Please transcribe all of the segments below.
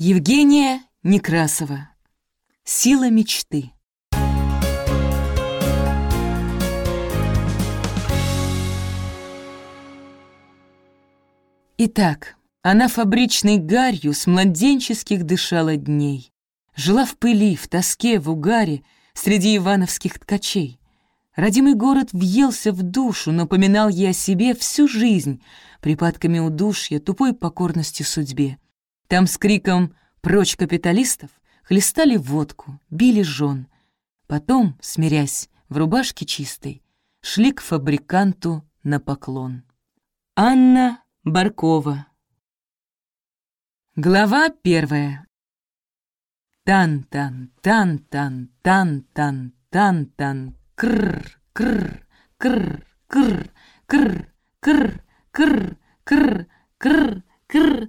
Евгения Некрасова. Сила мечты. Итак, она фабричной гарью с младенческих дышала дней. Жила в пыли, в тоске, в угаре, среди ивановских ткачей. Родимый город въелся в душу, напоминал ей о себе всю жизнь, припадками удушья, тупой покорности судьбе. Там с криком «Прочь капиталистов!» хлестали водку, били жен. Потом, смирясь, в рубашке чистой, шли к фабриканту на поклон. Анна Баркова Глава первая Тан-тан-тан-тан-тан-тан-тан-тан Кррр, кррр, кррр, кррр, кррр, кррр, кррр, кррр, кррр,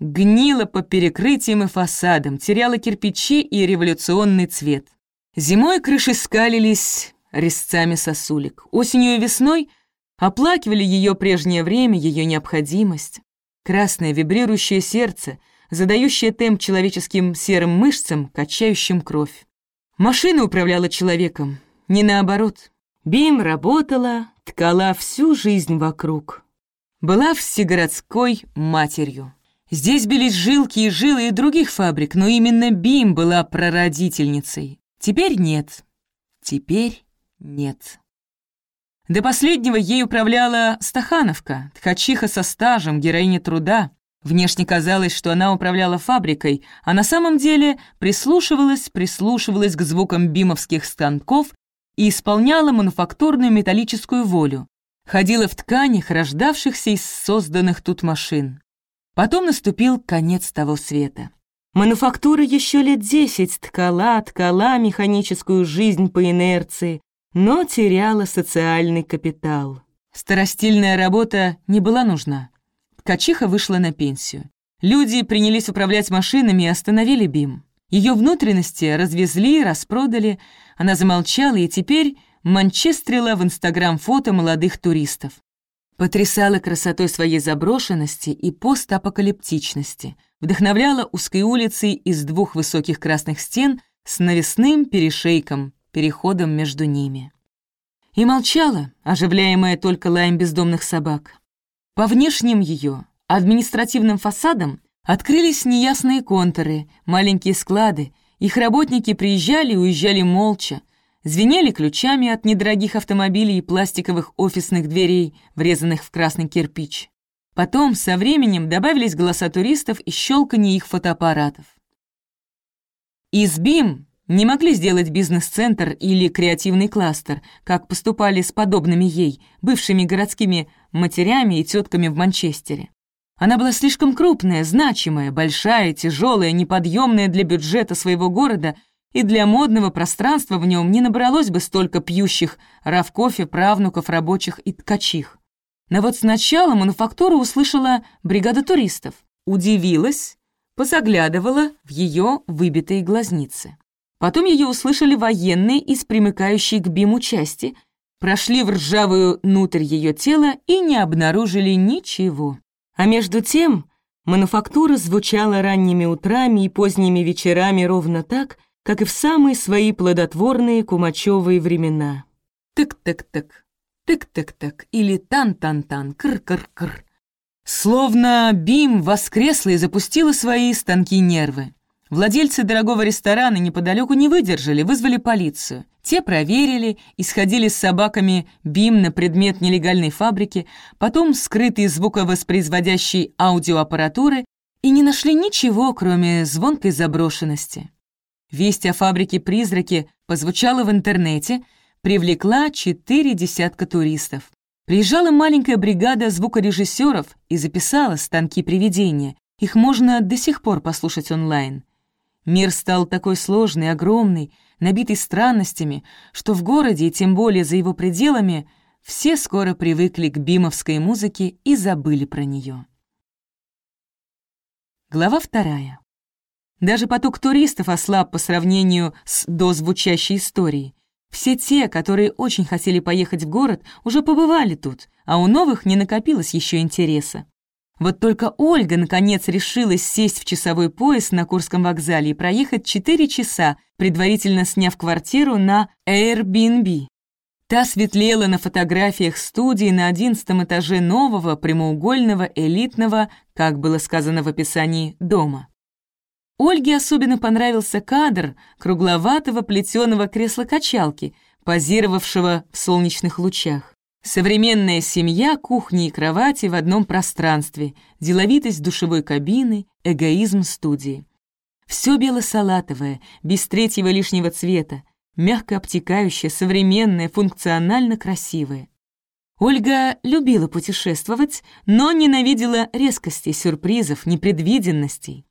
гнила по перекрытиям и фасадам, теряла кирпичи и революционный цвет. Зимой крыши скалились резцами сосулек. Осенью и весной оплакивали ее прежнее время, ее необходимость. Красное вибрирующее сердце, задающее темп человеческим серым мышцам, качающим кровь. Машина управляла человеком, не наоборот. Бим работала, ткала всю жизнь вокруг. Была всегородской матерью. Здесь бились жилки и жилы и других фабрик, но именно Бим была прародительницей. Теперь нет. Теперь нет. До последнего ей управляла Стахановка, ткачиха со стажем, героиня труда. Внешне казалось, что она управляла фабрикой, а на самом деле прислушивалась, прислушивалась к звукам бимовских станков и исполняла мануфактурную металлическую волю. Ходила в тканях, рождавшихся из созданных тут машин. Потом наступил конец того света. Мануфактура еще лет десять ткала, ткала механическую жизнь по инерции, но теряла социальный капитал. Старостильная работа не была нужна. Ткачиха вышла на пенсию. Люди принялись управлять машинами и остановили БИМ. Ее внутренности развезли, распродали. Она замолчала и теперь манчестрила в Инстаграм фото молодых туристов. Потрясала красотой своей заброшенности и постапокалиптичности. Вдохновляла узкой улицей из двух высоких красных стен с навесным перешейком, переходом между ними. И молчала, оживляемая только лаем бездомных собак. По внешним ее, административным фасадам открылись неясные контуры, маленькие склады, их работники приезжали и уезжали молча, звенели ключами от недорогих автомобилей и пластиковых офисных дверей, врезанных в красный кирпич. Потом, со временем, добавились голоса туристов и щелканье их фотоаппаратов. Из БИМ не могли сделать бизнес-центр или креативный кластер, как поступали с подобными ей, бывшими городскими матерями и тетками в Манчестере. Она была слишком крупная, значимая, большая, тяжелая, неподъемная для бюджета своего города, и для модного пространства в нем не набралось бы столько пьющих равкофе правнуков рабочих и ткачих. Но вот сначала мануфактура услышала бригада туристов, удивилась, позаглядывала в ее выбитые глазницы. Потом ее услышали военные из примыкающей к БИМу части, прошли в ржавую внутрь ее тела и не обнаружили ничего. А между тем мануфактура звучала ранними утрами и поздними вечерами ровно так, как и в самые свои плодотворные кумачевые времена. Тык-тык-тык, тык-тык-тык или тан-тан-тан, кр-кр-кр. Словно Бим воскресла и запустила свои станки нервы. Владельцы дорогого ресторана неподалеку не выдержали, вызвали полицию. Те проверили, исходили с собаками БИМ на предмет нелегальной фабрики, потом скрытые звуковоспроизводящей аудиоаппаратуры и не нашли ничего, кроме звонкой заброшенности. Весть о фабрике-призраке позвучала в интернете, привлекла четыре десятка туристов. Приезжала маленькая бригада звукорежиссеров и записала станки привидения. Их можно до сих пор послушать онлайн. Мир стал такой сложный, огромный, набитый странностями, что в городе, и тем более за его пределами, все скоро привыкли к бимовской музыке и забыли про нее. Глава вторая. Даже поток туристов ослаб по сравнению с дозвучащей историей. Все те, которые очень хотели поехать в город, уже побывали тут, а у новых не накопилось еще интереса. Вот только Ольга, наконец, решилась сесть в часовой пояс на Курском вокзале и проехать 4 часа, предварительно сняв квартиру на Airbnb. Та светлела на фотографиях студии на одиннадцатом этаже нового, прямоугольного, элитного, как было сказано в описании, дома. Ольге особенно понравился кадр кругловатого плетеного кресла-качалки, позировавшего в солнечных лучах. Современная семья, кухни и кровати в одном пространстве, деловитость душевой кабины, эгоизм студии. Все бело-салатовое, без третьего лишнего цвета, мягко обтекающее, современное, функционально красивое. Ольга любила путешествовать, но ненавидела резкости, сюрпризов, непредвиденностей.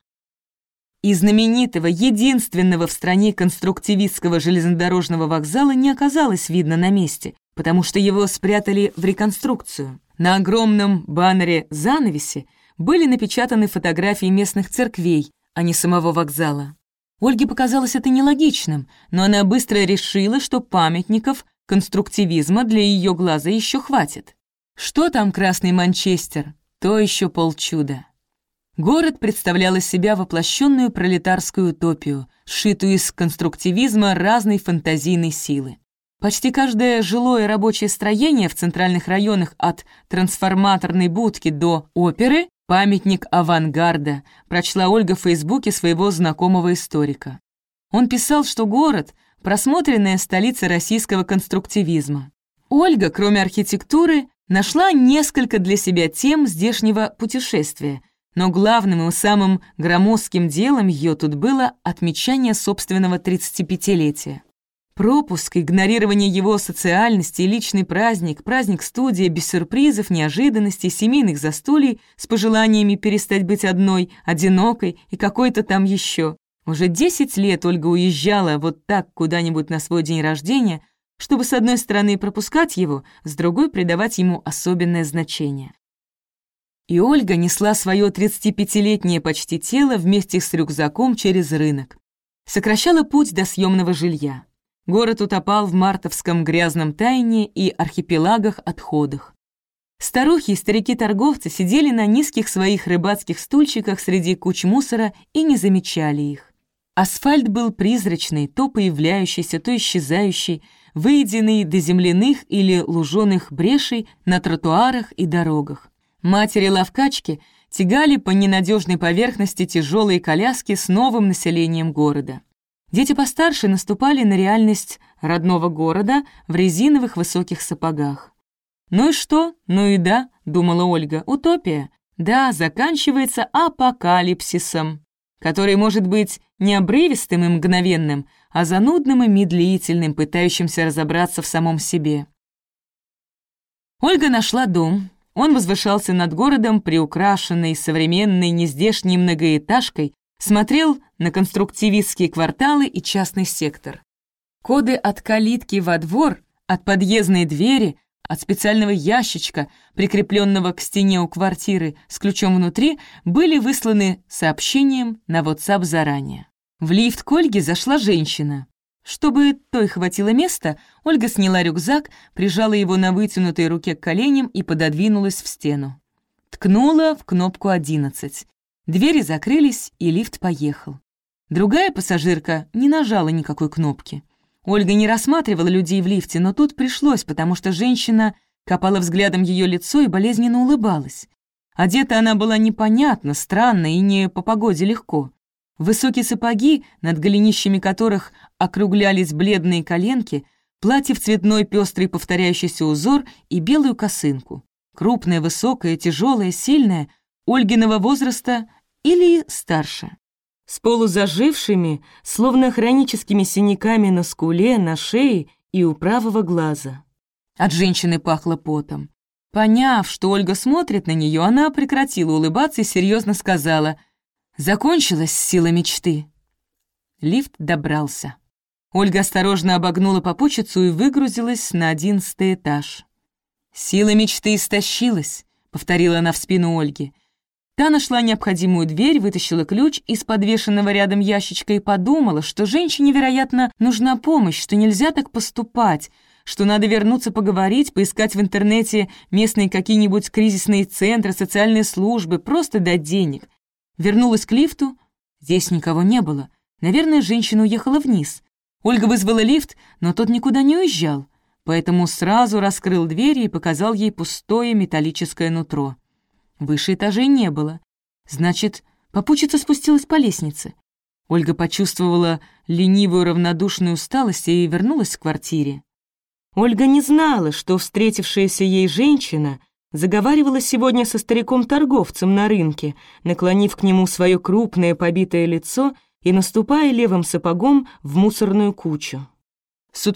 И знаменитого, единственного в стране конструктивистского железнодорожного вокзала не оказалось видно на месте, потому что его спрятали в реконструкцию. На огромном баннере-занавесе были напечатаны фотографии местных церквей, а не самого вокзала. Ольге показалось это нелогичным, но она быстро решила, что памятников конструктивизма для ее глаза еще хватит. Что там Красный Манчестер? То еще полчуда. Город представлял из себя воплощенную пролетарскую утопию, сшитую из конструктивизма разной фантазийной силы. Почти каждое жилое рабочее строение в центральных районах от трансформаторной будки до оперы — памятник авангарда, прочла Ольга в Фейсбуке своего знакомого историка. Он писал, что город — просмотренная столица российского конструктивизма. Ольга, кроме архитектуры, нашла несколько для себя тем здешнего путешествия, но главным и самым громоздким делом ее тут было отмечание собственного 35-летия. Пропуск, игнорирование его социальности, личный праздник, праздник студии без сюрпризов, неожиданностей, семейных застолий с пожеланиями перестать быть одной, одинокой и какой-то там еще. Уже 10 лет Ольга уезжала вот так куда-нибудь на свой день рождения, чтобы с одной стороны пропускать его, с другой придавать ему особенное значение. И Ольга несла свое 35-летнее почти тело вместе с рюкзаком через рынок. Сокращала путь до съемного жилья. Город утопал в мартовском грязном тайне и архипелагах-отходах. Старухи и старики-торговцы сидели на низких своих рыбацких стульчиках среди куч мусора и не замечали их. Асфальт был призрачный, то появляющийся, то исчезающий, выеденный до земляных или луженых брешей на тротуарах и дорогах. Матери-ловкачки тягали по ненадежной поверхности тяжелые коляски с новым населением города. Дети постарше наступали на реальность родного города в резиновых высоких сапогах. «Ну и что? Ну и да», — думала Ольга, — «утопия. Да, заканчивается апокалипсисом, который может быть не обрывистым и мгновенным, а занудным и медлительным, пытающимся разобраться в самом себе». Ольга нашла дом. Он возвышался над городом, приукрашенный современной нездешней многоэтажкой, смотрел на конструктивистские кварталы и частный сектор. Коды от калитки во двор, от подъездной двери, от специального ящичка, прикрепленного к стене у квартиры с ключом внутри, были высланы сообщением на WhatsApp заранее. В лифт к Ольге зашла женщина. Чтобы той хватило места, Ольга сняла рюкзак, прижала его на вытянутой руке к коленям и пододвинулась в стену. Ткнула в кнопку «11». Двери закрылись, и лифт поехал. Другая пассажирка не нажала никакой кнопки. Ольга не рассматривала людей в лифте, но тут пришлось, потому что женщина копала взглядом ее лицо и болезненно улыбалась. Одета она была непонятно, странно и не по погоде легко. Высокие сапоги, над голенищами которых округлялись бледные коленки, платье в цветной пестрый повторяющийся узор и белую косынку. Крупная, высокая, тяжелая, сильная, Ольгиного возраста или старше. С полузажившими, словно хроническими синяками на скуле, на шее и у правого глаза. От женщины пахло потом. Поняв, что Ольга смотрит на нее, она прекратила улыбаться и серьезно сказала «Закончилась сила мечты». Лифт добрался. Ольга осторожно обогнула попутчицу и выгрузилась на одиннадцатый этаж. «Сила мечты истощилась», — повторила она в спину Ольги. Та нашла необходимую дверь, вытащила ключ из подвешенного рядом ящичка и подумала, что женщине, вероятно, нужна помощь, что нельзя так поступать, что надо вернуться поговорить, поискать в интернете местные какие-нибудь кризисные центры, социальные службы, просто дать денег. Вернулась к лифту. Здесь никого не было. Наверное, женщина уехала вниз. Ольга вызвала лифт, но тот никуда не уезжал, поэтому сразу раскрыл двери и показал ей пустое металлическое нутро. Выше этажей не было. Значит, попутчица спустилась по лестнице. Ольга почувствовала ленивую равнодушную усталость и вернулась к квартире. Ольга не знала, что встретившаяся ей женщина заговаривала сегодня со стариком-торговцем на рынке, наклонив к нему свое крупное побитое лицо и наступая левым сапогом в мусорную кучу. С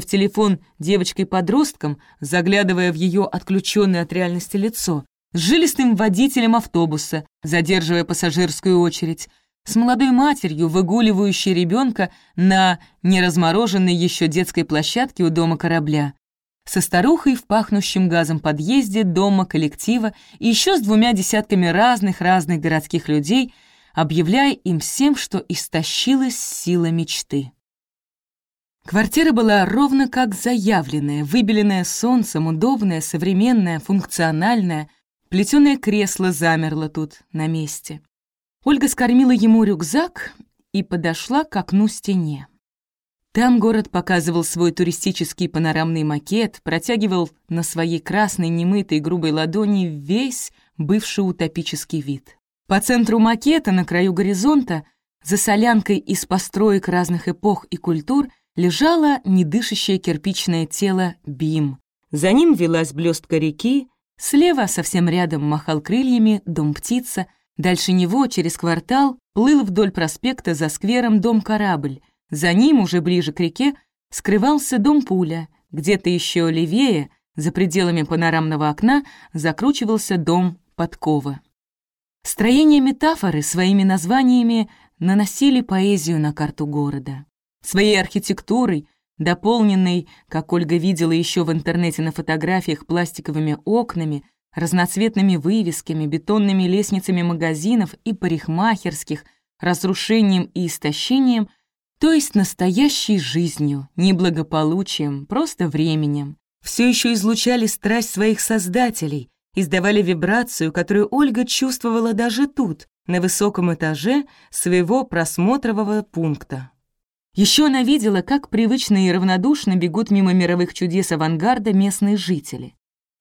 в телефон девочкой-подростком, заглядывая в ее отключенное от реальности лицо, с жилистым водителем автобуса, задерживая пассажирскую очередь, с молодой матерью, выгуливающей ребенка на неразмороженной еще детской площадке у дома корабля, со старухой в пахнущем газом подъезде дома коллектива и еще с двумя десятками разных-разных городских людей, объявляя им всем, что истощилась сила мечты. Квартира была ровно как заявленная, выбеленная солнцем, удобная, современная, функциональная, плетеное кресло замерло тут, на месте. Ольга скормила ему рюкзак и подошла к окну стене. Там город показывал свой туристический панорамный макет, протягивал на своей красной, немытой, грубой ладони весь бывший утопический вид. По центру макета, на краю горизонта, за солянкой из построек разных эпох и культур, лежало недышащее кирпичное тело Бим. За ним велась блестка реки, слева, совсем рядом, махал крыльями дом-птица, Дальше него, через квартал, плыл вдоль проспекта за сквером дом-корабль. За ним, уже ближе к реке, скрывался дом Пуля. Где-то еще левее, за пределами панорамного окна, закручивался дом Подкова. Строение метафоры своими названиями наносили поэзию на карту города. Своей архитектурой, дополненной, как Ольга видела еще в интернете на фотографиях, пластиковыми окнами — разноцветными вывесками, бетонными лестницами магазинов и парикмахерских, разрушением и истощением, то есть настоящей жизнью, не благополучием, просто временем. Все еще излучали страсть своих создателей, издавали вибрацию, которую Ольга чувствовала даже тут, на высоком этаже своего просмотрового пункта. Еще она видела, как привычно и равнодушно бегут мимо мировых чудес авангарда местные жители.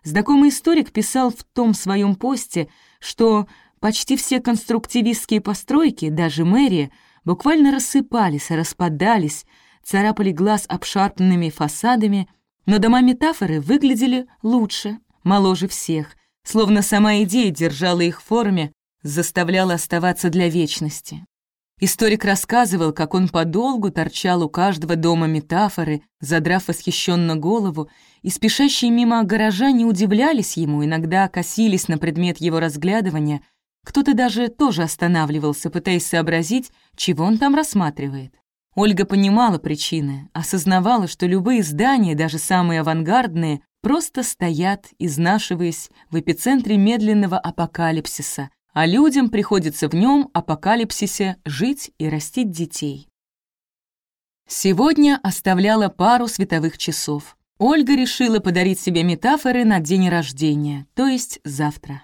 Знакомый историк писал в том своем посте, что почти все конструктивистские постройки, даже мэрия, буквально рассыпались, распадались, царапали глаз обшарпанными фасадами, но дома метафоры выглядели лучше, моложе всех, словно сама идея держала их в форме, заставляла оставаться для вечности. Историк рассказывал, как он подолгу торчал у каждого дома метафоры, задрав восхищенно голову, и спешащие мимо горожане удивлялись ему, иногда косились на предмет его разглядывания, кто-то даже тоже останавливался, пытаясь сообразить, чего он там рассматривает. Ольга понимала причины, осознавала, что любые здания, даже самые авангардные, просто стоят, изнашиваясь в эпицентре медленного апокалипсиса, а людям приходится в нем, апокалипсисе, жить и растить детей. Сегодня оставляла пару световых часов. Ольга решила подарить себе метафоры на день рождения, то есть завтра.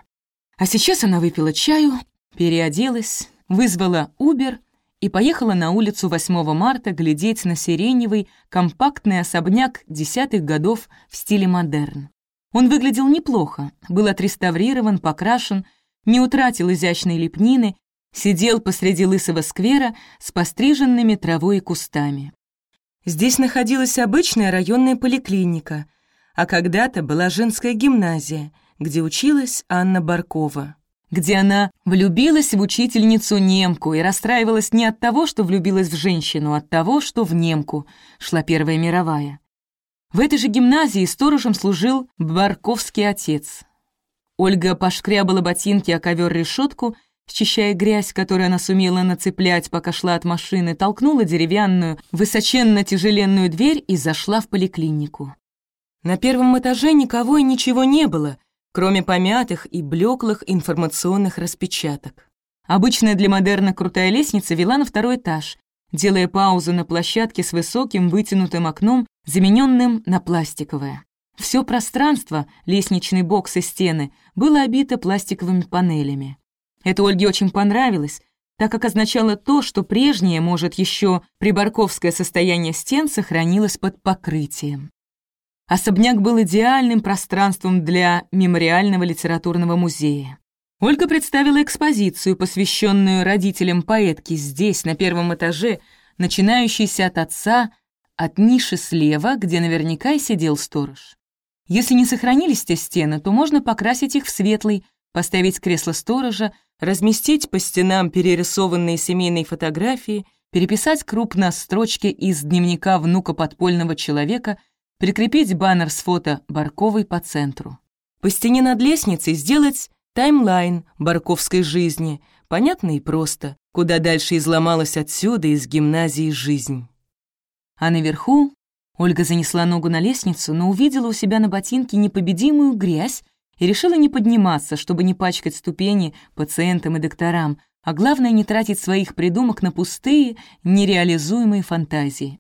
А сейчас она выпила чаю, переоделась, вызвала Убер и поехала на улицу 8 марта глядеть на сиреневый, компактный особняк десятых годов в стиле модерн. Он выглядел неплохо, был отреставрирован, покрашен, не утратил изящной лепнины, сидел посреди лысого сквера с постриженными травой и кустами. Здесь находилась обычная районная поликлиника, а когда-то была женская гимназия, где училась Анна Баркова, где она влюбилась в учительницу немку и расстраивалась не от того, что влюбилась в женщину, а от того, что в немку шла Первая мировая. В этой же гимназии сторожем служил Барковский отец, Ольга пошкрябала ботинки о ковер решетку, счищая грязь, которую она сумела нацеплять, пока шла от машины, толкнула деревянную, высоченно-тяжеленную дверь и зашла в поликлинику. На первом этаже никого и ничего не было, кроме помятых и блеклых информационных распечаток. Обычная для модерна крутая лестница вела на второй этаж, делая паузу на площадке с высоким вытянутым окном, замененным на пластиковое. Все пространство, лестничный бокс и стены, было обито пластиковыми панелями. Это Ольге очень понравилось, так как означало то, что прежнее, может, еще прибарковское состояние стен сохранилось под покрытием. Особняк был идеальным пространством для мемориального литературного музея. Ольга представила экспозицию, посвященную родителям поэтки здесь, на первом этаже, начинающейся от отца, от ниши слева, где наверняка и сидел сторож. Если не сохранились те стены, то можно покрасить их в светлый, поставить кресло сторожа, разместить по стенам перерисованные семейные фотографии, переписать крупно строчки из дневника внука подпольного человека, прикрепить баннер с фото Барковой по центру. По стене над лестницей сделать таймлайн барковской жизни, понятно и просто, куда дальше изломалась отсюда из гимназии жизнь. А наверху Ольга занесла ногу на лестницу, но увидела у себя на ботинке непобедимую грязь и решила не подниматься, чтобы не пачкать ступени пациентам и докторам, а главное не тратить своих придумок на пустые, нереализуемые фантазии.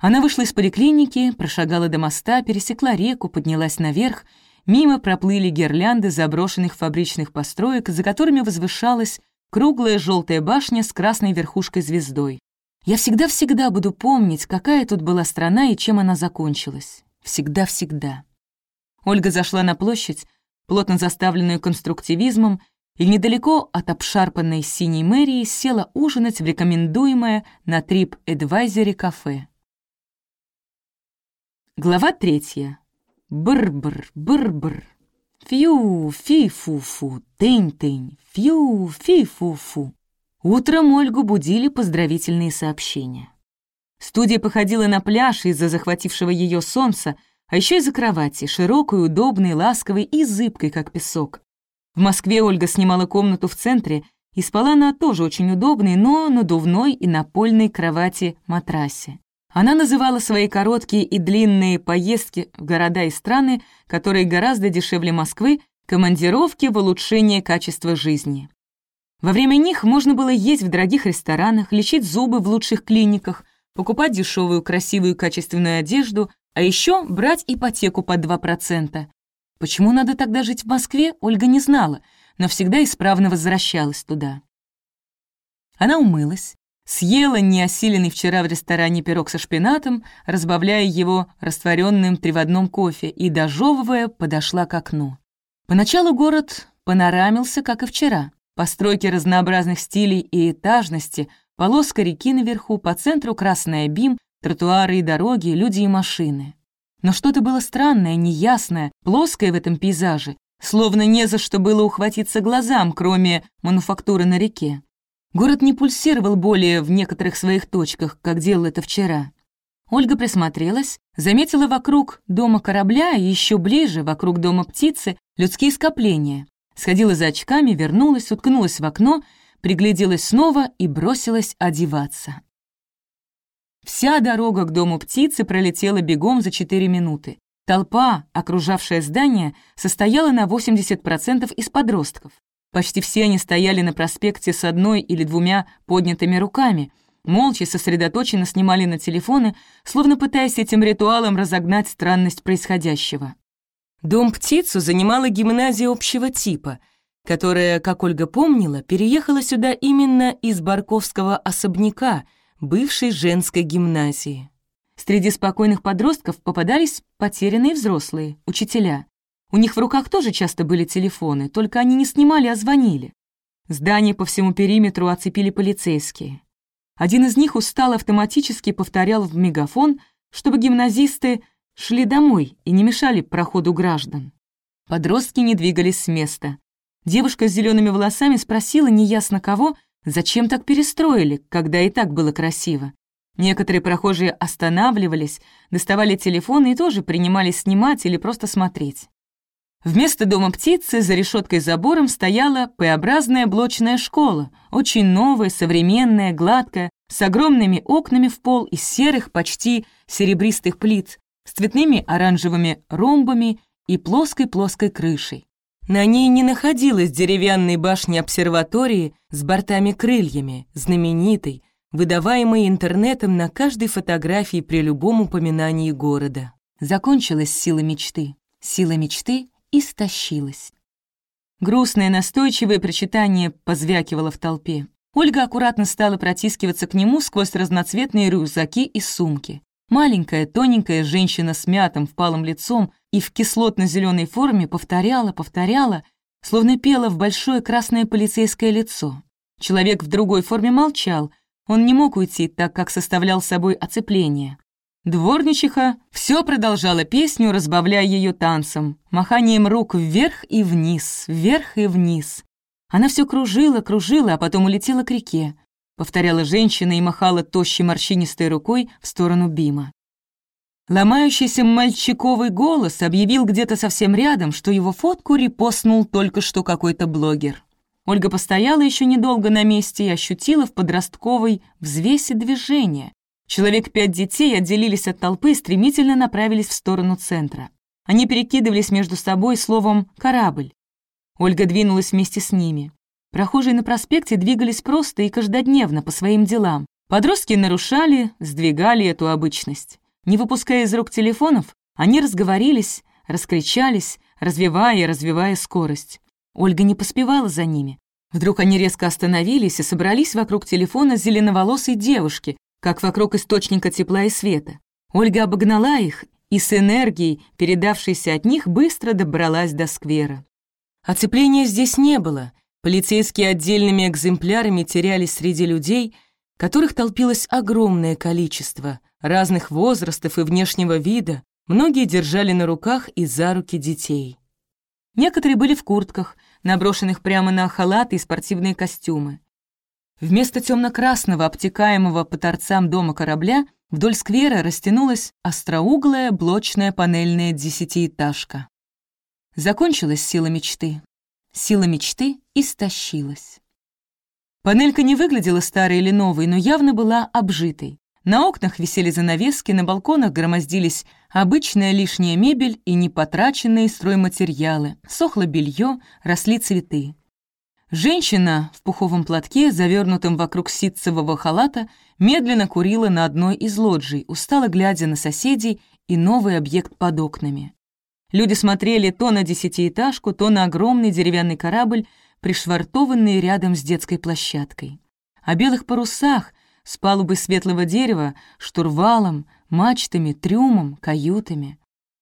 Она вышла из поликлиники, прошагала до моста, пересекла реку, поднялась наверх, мимо проплыли гирлянды заброшенных фабричных построек, за которыми возвышалась круглая желтая башня с красной верхушкой-звездой. Я всегда-всегда буду помнить, какая тут была страна и чем она закончилась. Всегда-всегда. Ольга зашла на площадь, плотно заставленную конструктивизмом, и недалеко от обшарпанной синей мэрии села ужинать в рекомендуемое на Трип Эдвайзере кафе. Глава третья. Бр-бр, бр-бр. Фью, фи-фу-фу, тынь-тынь, фью, фи-фу-фу. Утром Ольгу будили поздравительные сообщения. Студия походила на пляж из-за захватившего ее солнца, а еще из-за кровати, широкой, удобной, ласковой и зыбкой, как песок. В Москве Ольга снимала комнату в центре и спала на тоже очень удобной, но надувной и напольной кровати-матрасе. Она называла свои короткие и длинные поездки в города и страны, которые гораздо дешевле Москвы, командировки в улучшение качества жизни. Во время них можно было есть в дорогих ресторанах, лечить зубы в лучших клиниках, покупать дешевую, красивую, качественную одежду, а еще брать ипотеку под 2%. Почему надо тогда жить в Москве, Ольга не знала, но всегда исправно возвращалась туда. Она умылась, съела неосиленный вчера в ресторане пирог со шпинатом, разбавляя его растворенным приводном кофе и, дожевывая, подошла к окну. Поначалу город панорамился, как и вчера. Постройки разнообразных стилей и этажности, полоска реки наверху, по центру красная бим, тротуары и дороги, люди и машины. Но что-то было странное, неясное, плоское в этом пейзаже, словно не за что было ухватиться глазам, кроме мануфактуры на реке. Город не пульсировал более в некоторых своих точках, как делал это вчера. Ольга присмотрелась, заметила вокруг дома корабля и еще ближе, вокруг дома птицы, людские скопления. Сходила за очками, вернулась, уткнулась в окно, пригляделась снова и бросилась одеваться. Вся дорога к дому птицы пролетела бегом за 4 минуты. Толпа, окружавшая здание, состояла на 80% из подростков. Почти все они стояли на проспекте с одной или двумя поднятыми руками, молча сосредоточенно снимали на телефоны, словно пытаясь этим ритуалом разогнать странность происходящего. Дом птицу занимала гимназия общего типа, которая, как Ольга помнила, переехала сюда именно из Барковского особняка — бывшей женской гимназии. Среди спокойных подростков попадались потерянные взрослые, учителя. У них в руках тоже часто были телефоны, только они не снимали, а звонили. Здание по всему периметру оцепили полицейские. Один из них устал автоматически повторял в мегафон, чтобы гимназисты шли домой и не мешали проходу граждан. Подростки не двигались с места. Девушка с зелеными волосами спросила неясно кого, Зачем так перестроили, когда и так было красиво? Некоторые прохожие останавливались, доставали телефоны и тоже принимались снимать или просто смотреть. Вместо дома птицы за решеткой забором стояла П-образная блочная школа, очень новая, современная, гладкая, с огромными окнами в пол из серых, почти серебристых плит, с цветными оранжевыми ромбами и плоской-плоской крышей. На ней не находилось деревянной башни обсерватории с бортами-крыльями, знаменитой, выдаваемой интернетом на каждой фотографии при любом упоминании города. Закончилась сила мечты. Сила мечты истощилась. Грустное настойчивое прочитание позвякивало в толпе. Ольга аккуратно стала протискиваться к нему сквозь разноцветные рюкзаки и сумки. Маленькая, тоненькая женщина с мятым, впалым лицом и в кислотно-зеленой форме повторяла, повторяла, словно пела в большое красное полицейское лицо. Человек в другой форме молчал, он не мог уйти, так как составлял собой оцепление. Дворничиха все продолжала песню, разбавляя ее танцем, маханием рук вверх и вниз, вверх и вниз. Она все кружила, кружила, а потом улетела к реке. Повторяла женщина и махала тощей морщинистой рукой в сторону Бима. Ломающийся мальчиковый голос объявил где-то совсем рядом, что его фотку репостнул только что какой-то блогер. Ольга постояла еще недолго на месте и ощутила в подростковой взвесе движение. Человек пять детей отделились от толпы и стремительно направились в сторону центра. Они перекидывались между собой словом «корабль». Ольга двинулась вместе с ними. Прохожие на проспекте двигались просто и каждодневно по своим делам. Подростки нарушали, сдвигали эту обычность. Не выпуская из рук телефонов, они разговорились, раскричались, развивая и развивая скорость. Ольга не поспевала за ними. Вдруг они резко остановились и собрались вокруг телефона зеленоволосой девушки, как вокруг источника тепла и света. Ольга обогнала их и с энергией, передавшейся от них, быстро добралась до сквера. Оцепления здесь не было. Полицейские отдельными экземплярами терялись среди людей, которых толпилось огромное количество, разных возрастов и внешнего вида, многие держали на руках и за руки детей. Некоторые были в куртках, наброшенных прямо на халаты и спортивные костюмы. Вместо темно-красного, обтекаемого по торцам дома корабля, вдоль сквера растянулась остроуглая блочная панельная десятиэтажка. Закончилась сила мечты. Сила мечты истощилась. Панелька не выглядела старой или новой, но явно была обжитой. На окнах висели занавески, на балконах громоздились обычная лишняя мебель и непотраченные стройматериалы, сохло белье, росли цветы. Женщина в пуховом платке, завернутом вокруг ситцевого халата, медленно курила на одной из лоджий, устало глядя на соседей и новый объект под окнами. Люди смотрели то на десятиэтажку, то на огромный деревянный корабль, пришвартованный рядом с детской площадкой. О белых парусах, с палубы светлого дерева, штурвалом, мачтами, трюмом, каютами.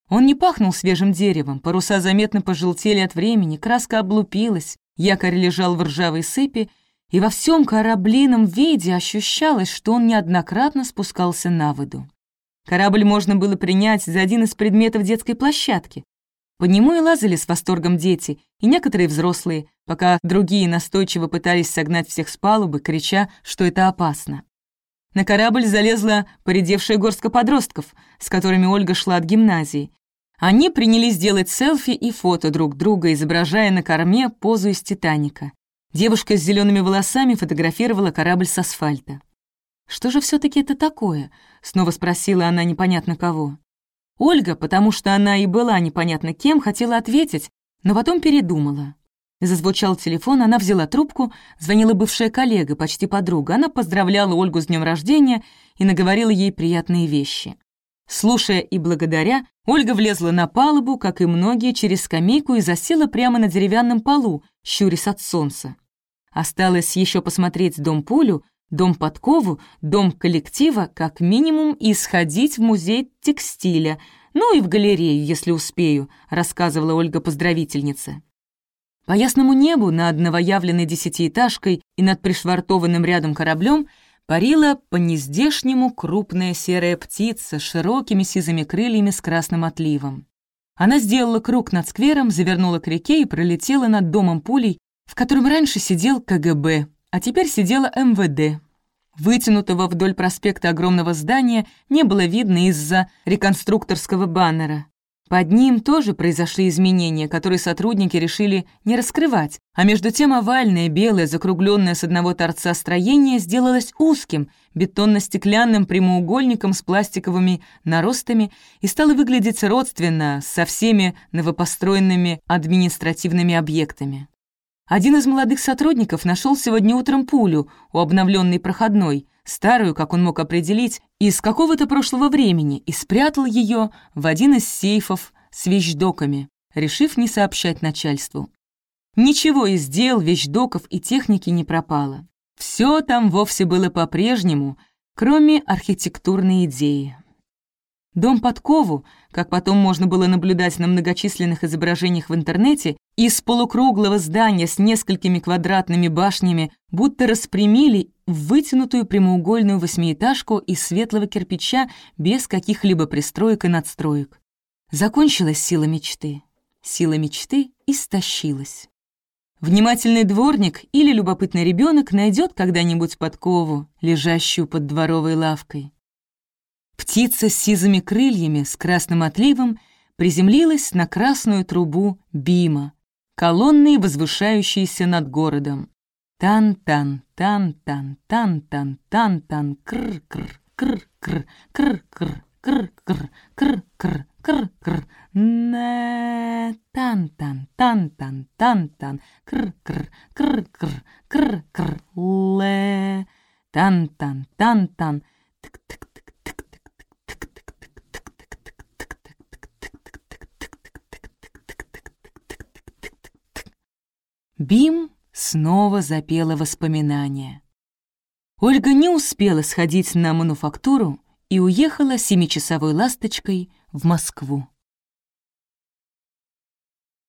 Он не пахнул свежим деревом, паруса заметно пожелтели от времени, краска облупилась, Якорь лежал в ржавой сыпи, и во всем кораблином виде ощущалось, что он неоднократно спускался на воду. Корабль можно было принять за один из предметов детской площадки. По нему и лазали с восторгом дети, и некоторые взрослые, пока другие настойчиво пытались согнать всех с палубы, крича, что это опасно. На корабль залезла поредевшая горстка подростков, с которыми Ольга шла от гимназии, они принялись делать селфи и фото друг друга, изображая на корме позу из «Титаника». Девушка с зелеными волосами фотографировала корабль с асфальта. «Что же все таки это такое?» — снова спросила она непонятно кого. Ольга, потому что она и была непонятно кем, хотела ответить, но потом передумала. Зазвучал телефон, она взяла трубку, звонила бывшая коллега, почти подруга. Она поздравляла Ольгу с днем рождения и наговорила ей приятные вещи. Слушая и благодаря, Ольга влезла на палубу, как и многие, через скамейку и засела прямо на деревянном полу, щурясь от солнца. Осталось еще посмотреть дом Пулю, дом Подкову, дом коллектива, как минимум, и сходить в музей текстиля, ну и в галерею, если успею, рассказывала Ольга-поздравительница. По ясному небу над новоявленной десятиэтажкой и над пришвартованным рядом кораблем парила по-нездешнему крупная серая птица с широкими сизыми крыльями с красным отливом. Она сделала круг над сквером, завернула к реке и пролетела над домом пулей, в котором раньше сидел КГБ, а теперь сидела МВД. Вытянутого вдоль проспекта огромного здания не было видно из-за реконструкторского баннера. Под ним тоже произошли изменения, которые сотрудники решили не раскрывать, а между тем овальное, белое, закругленное с одного торца строение сделалось узким, бетонно-стеклянным прямоугольником с пластиковыми наростами и стало выглядеть родственно со всеми новопостроенными административными объектами. Один из молодых сотрудников нашел сегодня утром пулю у обновленной проходной, старую, как он мог определить, из какого-то прошлого времени, и спрятал ее в один из сейфов с вещдоками, решив не сообщать начальству. Ничего из дел, вещдоков и техники не пропало. Все там вовсе было по-прежнему, кроме архитектурной идеи. Дом Подкову, как потом можно было наблюдать на многочисленных изображениях в интернете, из полукруглого здания с несколькими квадратными башнями будто распрямили в вытянутую прямоугольную восьмиэтажку из светлого кирпича без каких-либо пристроек и надстроек. Закончилась сила мечты. Сила мечты истощилась. Внимательный дворник или любопытный ребенок найдет когда-нибудь подкову, лежащую под дворовой лавкой. Птица с сизыми крыльями с красным отливом приземлилась на красную трубу бима, колонной, возвышающейся над городом. Тан-тан, тан-тан, тан-тан, тан-тан, кр-кр, кр-кр, кр-кр, кр-кр, кр-кр, кр-кр, на тан-тан, тан-тан, тан-тан, кр-кр, кр-кр, кр-кр, ле, тан-тан, тан-тан, тык-тык, Бим снова запела воспоминания. Ольга не успела сходить на мануфактуру и уехала семичасовой ласточкой в Москву.